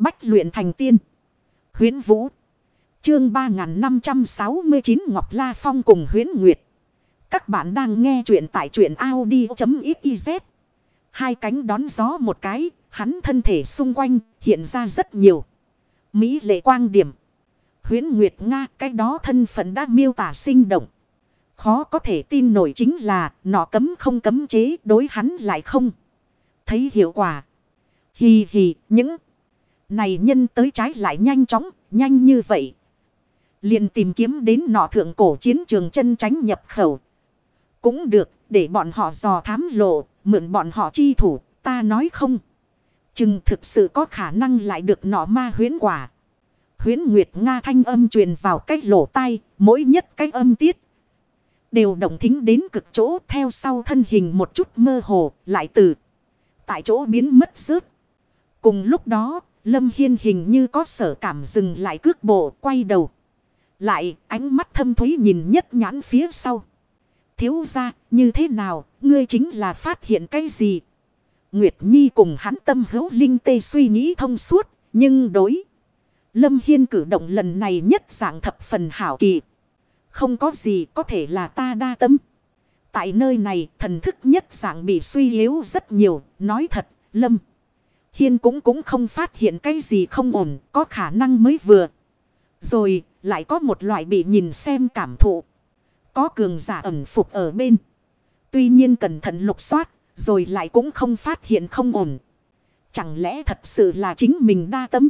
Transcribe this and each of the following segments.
Bách luyện thành tiên. Huyến Vũ. Chương 3569 Ngọc La Phong cùng Huyến Nguyệt. Các bạn đang nghe truyện tại truyện Audi.xyz. Hai cánh đón gió một cái, hắn thân thể xung quanh hiện ra rất nhiều. Mỹ lệ quang điểm. Huyến Nguyệt Nga cái đó thân phận đã miêu tả sinh động. Khó có thể tin nổi chính là nọ cấm không cấm chế đối hắn lại không. Thấy hiệu quả. Hì hì những này nhân tới trái lại nhanh chóng, nhanh như vậy. liền tìm kiếm đến nọ thượng cổ chiến trường chân tránh nhập khẩu. Cũng được, để bọn họ dò thám lộ, mượn bọn họ chi thủ, ta nói không. Chừng thực sự có khả năng lại được nọ ma huyến quả. Huyến Nguyệt Nga thanh âm truyền vào cách lỗ tai, mỗi nhất cách âm tiết. Đều động thính đến cực chỗ theo sau thân hình một chút mơ hồ, lại từ. Tại chỗ biến mất rớt. Cùng lúc đó, Lâm Hiên hình như có sở cảm dừng lại cước bộ, quay đầu. Lại ánh mắt thâm thúy nhìn nhất nhãn phía sau. Thiếu ra như thế nào, ngươi chính là phát hiện cái gì. Nguyệt Nhi cùng hắn tâm hữu linh tê suy nghĩ thông suốt. Nhưng đối. Lâm Hiên cử động lần này nhất dạng thập phần hảo kỳ. Không có gì có thể là ta đa tâm. Tại nơi này, thần thức nhất dạng bị suy yếu rất nhiều. Nói thật, Lâm. Hiên cũng cũng không phát hiện cái gì không ổn, có khả năng mới vừa. Rồi, lại có một loại bị nhìn xem cảm thụ. Có cường giả ẩn phục ở bên. Tuy nhiên cẩn thận lục soát, rồi lại cũng không phát hiện không ổn. Chẳng lẽ thật sự là chính mình đa tâm?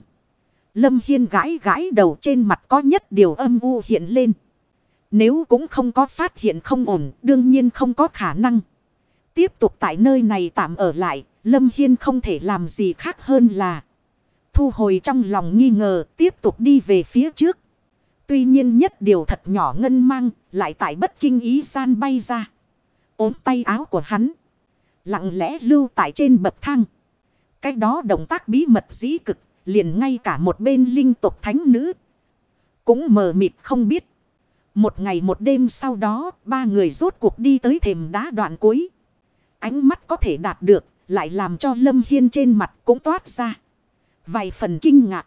Lâm Hiên gãi gãi đầu trên mặt có nhất điều âm u hiện lên. Nếu cũng không có phát hiện không ổn, đương nhiên không có khả năng. Tiếp tục tại nơi này tạm ở lại, Lâm Hiên không thể làm gì khác hơn là thu hồi trong lòng nghi ngờ, tiếp tục đi về phía trước. Tuy nhiên nhất điều thật nhỏ ngân mang lại tại bất kinh ý gian bay ra. ốm tay áo của hắn. Lặng lẽ lưu tại trên bậc thang. Cái đó động tác bí mật dĩ cực, liền ngay cả một bên linh tục thánh nữ. Cũng mờ mịt không biết. Một ngày một đêm sau đó, ba người rốt cuộc đi tới thềm đá đoạn cuối. Ánh mắt có thể đạt được lại làm cho Lâm Hiên trên mặt cũng toát ra. Vài phần kinh ngạc.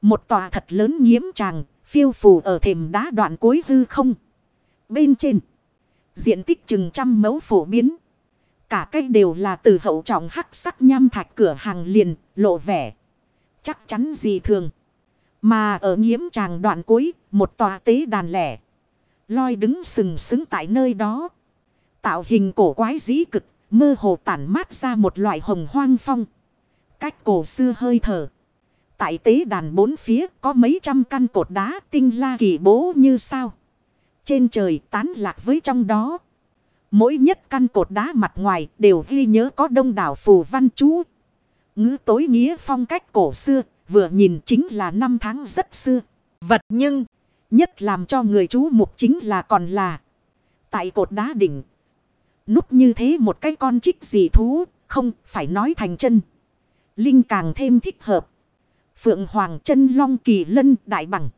Một tòa thật lớn nghiễm tràng, phiêu phù ở thềm đá đoạn cuối hư không. Bên trên, diện tích chừng trăm mẫu phổ biến. Cả cây đều là từ hậu trọng hắc sắc nham thạch cửa hàng liền, lộ vẻ. Chắc chắn gì thường. Mà ở nghiễm tràng đoạn cuối, một tòa tế đàn lẻ. Loi đứng sừng sững tại nơi đó. Tạo hình cổ quái dĩ cực, Mơ hồ tản mát ra một loại hồng hoang phong. Cách cổ xưa hơi thở. Tại tế đàn bốn phía có mấy trăm căn cột đá tinh la kỳ bố như sao. Trên trời tán lạc với trong đó. Mỗi nhất căn cột đá mặt ngoài đều ghi nhớ có đông đảo phù văn chú. Ngữ tối nghĩa phong cách cổ xưa, vừa nhìn chính là năm tháng rất xưa. Vật nhưng, nhất làm cho người chú mục chính là còn là tại cột đá đỉnh Núp như thế một cái con chích gì thú, không phải nói thành chân. Linh càng thêm thích hợp. Phượng Hoàng chân long kỳ lân đại bằng.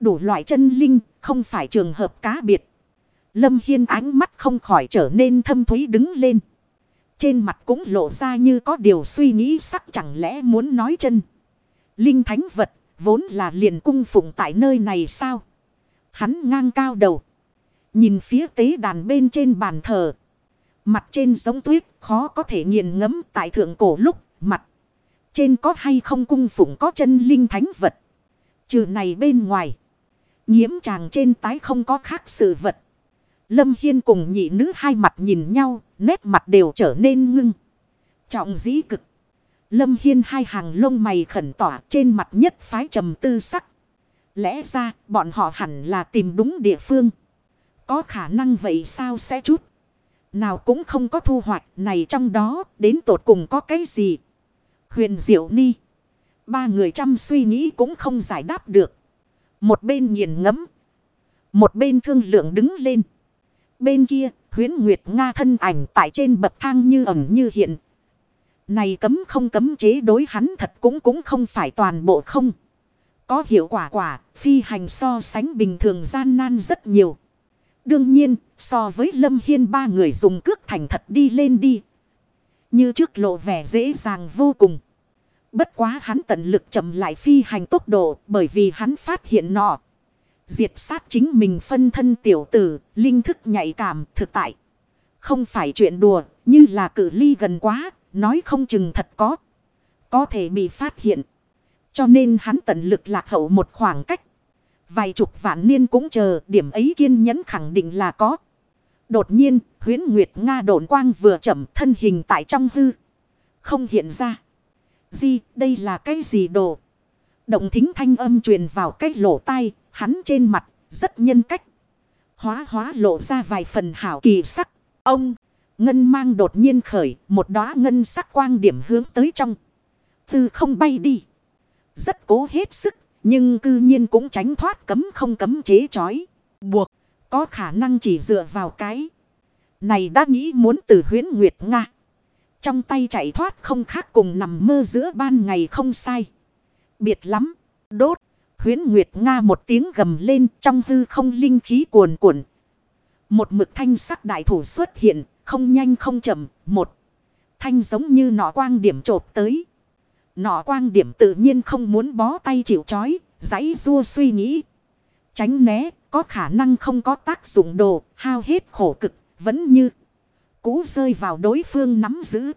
Đủ loại chân linh, không phải trường hợp cá biệt. Lâm Hiên ánh mắt không khỏi trở nên thâm thúy đứng lên. Trên mặt cũng lộ ra như có điều suy nghĩ sắc chẳng lẽ muốn nói chân. Linh thánh vật, vốn là liền cung phụng tại nơi này sao? Hắn ngang cao đầu. Nhìn phía tế đàn bên trên bàn thờ. Mặt trên giống tuyết, khó có thể nghiền ngẫm tại thượng cổ lúc, mặt. Trên có hay không cung phụng có chân linh thánh vật. Trừ này bên ngoài. Nhiễm chàng trên tái không có khác sự vật. Lâm Hiên cùng nhị nữ hai mặt nhìn nhau. Nét mặt đều trở nên ngưng. Trọng dĩ cực. Lâm Hiên hai hàng lông mày khẩn tỏa trên mặt nhất phái trầm tư sắc. Lẽ ra, bọn họ hẳn là tìm đúng địa phương. Có khả năng vậy sao sẽ chút. Nào cũng không có thu hoạch này trong đó đến tột cùng có cái gì. Huyền diệu ni. Ba người chăm suy nghĩ cũng không giải đáp được. Một bên nghiền ngẫm Một bên thương lượng đứng lên. Bên kia huyến Nguyệt Nga thân ảnh tại trên bậc thang như ẩn như hiện. Này cấm không cấm chế đối hắn thật cũng cũng không phải toàn bộ không. Có hiệu quả quả, phi hành so sánh bình thường gian nan rất nhiều. Đương nhiên, so với Lâm Hiên ba người dùng cước thành thật đi lên đi. Như trước lộ vẻ dễ dàng vô cùng. Bất quá hắn tận lực chậm lại phi hành tốc độ bởi vì hắn phát hiện nọ. Diệt sát chính mình phân thân tiểu tử, linh thức nhạy cảm thực tại. Không phải chuyện đùa, như là cử ly gần quá, nói không chừng thật có. Có thể bị phát hiện. Cho nên hắn tận lực lạc hậu một khoảng cách. Vài chục vạn niên cũng chờ điểm ấy kiên nhẫn khẳng định là có. Đột nhiên, huyến Nguyệt Nga độn quang vừa chậm thân hình tại trong hư. Không hiện ra. Di, đây là cái gì đồ? Động thính thanh âm truyền vào cái lỗ tai, hắn trên mặt, rất nhân cách. Hóa hóa lộ ra vài phần hảo kỳ sắc. Ông, ngân mang đột nhiên khởi, một đóa ngân sắc quang điểm hướng tới trong. Tư không bay đi. Rất cố hết sức, nhưng cư nhiên cũng tránh thoát cấm không cấm chế chói. Buộc, có khả năng chỉ dựa vào cái. Này đã nghĩ muốn từ huyến Nguyệt Nga. Trong tay chạy thoát không khác cùng nằm mơ giữa ban ngày không sai. Biệt lắm, đốt. Huyến Nguyệt Nga một tiếng gầm lên trong hư không linh khí cuồn cuộn. Một mực thanh sắc đại thủ xuất hiện, không nhanh không chậm, một thanh giống như nọ quang điểm trộp tới. Nọ quang điểm tự nhiên không muốn bó tay chịu chói, giấy rua suy nghĩ. Tránh né, có khả năng không có tác dụng đồ, hao hết khổ cực, vẫn như cũ rơi vào đối phương nắm giữ.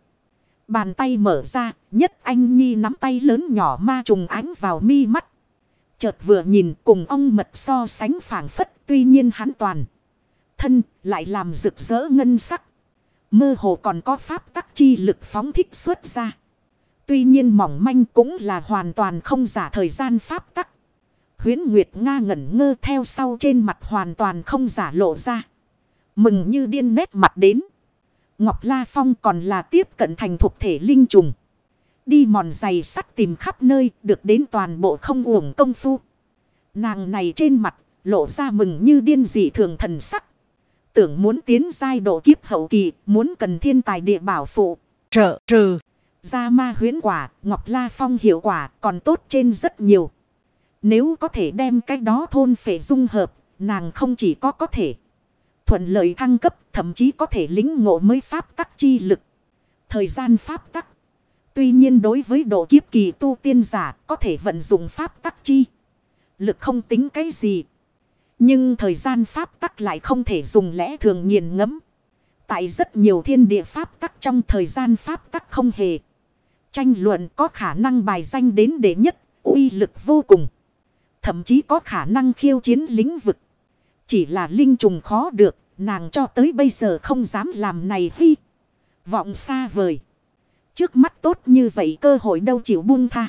Bàn tay mở ra, nhất anh nhi nắm tay lớn nhỏ ma trùng ánh vào mi mắt. Chợt vừa nhìn cùng ông mật so sánh phản phất, tuy nhiên hắn toàn. Thân lại làm rực rỡ ngân sắc. Mơ hồ còn có pháp tắc chi lực phóng thích xuất ra. Tuy nhiên mỏng manh cũng là hoàn toàn không giả thời gian pháp tắc. Huyến Nguyệt Nga ngẩn ngơ theo sau trên mặt hoàn toàn không giả lộ ra. Mừng như điên nét mặt đến. Ngọc La Phong còn là tiếp cận thành thuộc thể linh trùng. Đi mòn giày sắt tìm khắp nơi, được đến toàn bộ không uổng công phu. Nàng này trên mặt, lộ ra mừng như điên dị thường thần sắc. Tưởng muốn tiến giai độ kiếp hậu kỳ, muốn cần thiên tài địa bảo phụ. Trợ, trừ. Gia ma huyến quả, Ngọc La Phong hiệu quả còn tốt trên rất nhiều. Nếu có thể đem cái đó thôn phệ dung hợp, nàng không chỉ có có thể thuận lợi thăng cấp, thậm chí có thể lính ngộ mới pháp tắc chi lực. Thời gian pháp tắc. Tuy nhiên đối với độ kiếp kỳ tu tiên giả có thể vận dụng pháp tắc chi. Lực không tính cái gì. Nhưng thời gian pháp tắc lại không thể dùng lẽ thường nghiền ngẫm. Tại rất nhiều thiên địa pháp tắc trong thời gian pháp tắc không hề. Tranh luận có khả năng bài danh đến đệ nhất, uy lực vô cùng. Thậm chí có khả năng khiêu chiến lĩnh vực. Chỉ là linh trùng khó được, nàng cho tới bây giờ không dám làm này hy. Vọng xa vời. Trước mắt tốt như vậy cơ hội đâu chịu buông tha.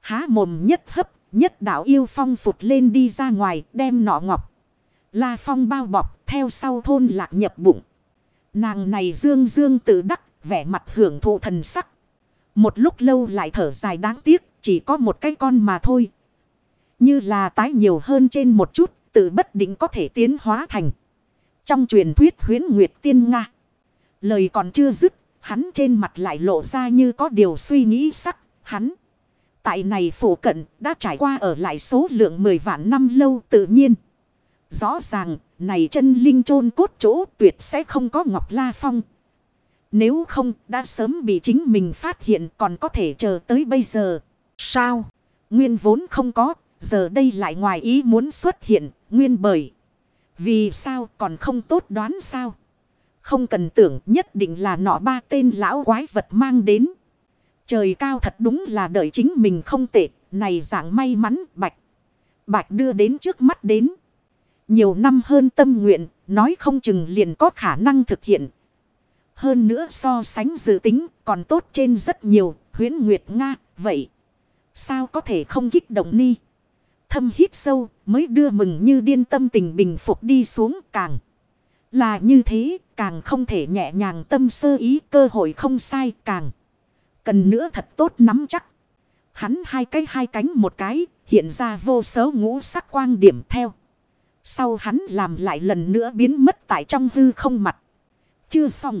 Há mồm nhất hấp, nhất đạo yêu phong phụt lên đi ra ngoài, đem nọ ngọc. La phong bao bọc, theo sau thôn lạc nhập bụng. Nàng này dương dương tự đắc, vẻ mặt hưởng thụ thần sắc. Một lúc lâu lại thở dài đáng tiếc, chỉ có một cái con mà thôi. Như là tái nhiều hơn trên một chút, tự bất định có thể tiến hóa thành. Trong truyền thuyết huyến Nguyệt Tiên Nga. Lời còn chưa dứt, hắn trên mặt lại lộ ra như có điều suy nghĩ sắc, hắn. Tại này phủ cận đã trải qua ở lại số lượng 10 vạn năm lâu tự nhiên. Rõ ràng, này chân linh chôn cốt chỗ tuyệt sẽ không có Ngọc La Phong. Nếu không, đã sớm bị chính mình phát hiện còn có thể chờ tới bây giờ. Sao? Nguyên vốn không có, giờ đây lại ngoài ý muốn xuất hiện, nguyên bởi. Vì sao còn không tốt đoán sao? Không cần tưởng nhất định là nọ ba tên lão quái vật mang đến. Trời cao thật đúng là đợi chính mình không tệ. Này dạng may mắn bạch. Bạch đưa đến trước mắt đến. Nhiều năm hơn tâm nguyện. Nói không chừng liền có khả năng thực hiện. Hơn nữa so sánh dự tính còn tốt trên rất nhiều. Huyến Nguyệt Nga. Vậy. Sao có thể không kích động ni? Thâm hít sâu mới đưa mừng như điên tâm tình bình phục đi xuống càng. Là như thế, càng không thể nhẹ nhàng tâm sơ ý, cơ hội không sai càng. Cần nữa thật tốt nắm chắc. Hắn hai cái hai cánh một cái, hiện ra vô số ngũ sắc quang điểm theo. Sau hắn làm lại lần nữa biến mất tại trong hư không mặt. Chưa xong.